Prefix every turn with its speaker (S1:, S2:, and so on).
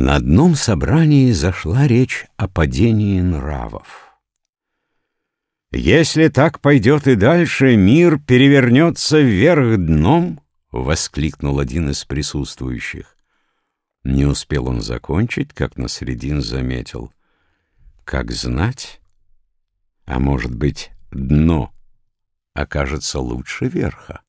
S1: На одном собрании зашла речь о падении нравов. «Если так пойдет и дальше, мир перевернется вверх дном», — воскликнул один из присутствующих. Не успел он закончить, как на средин заметил. «Как знать? А может быть, дно окажется лучше верха?»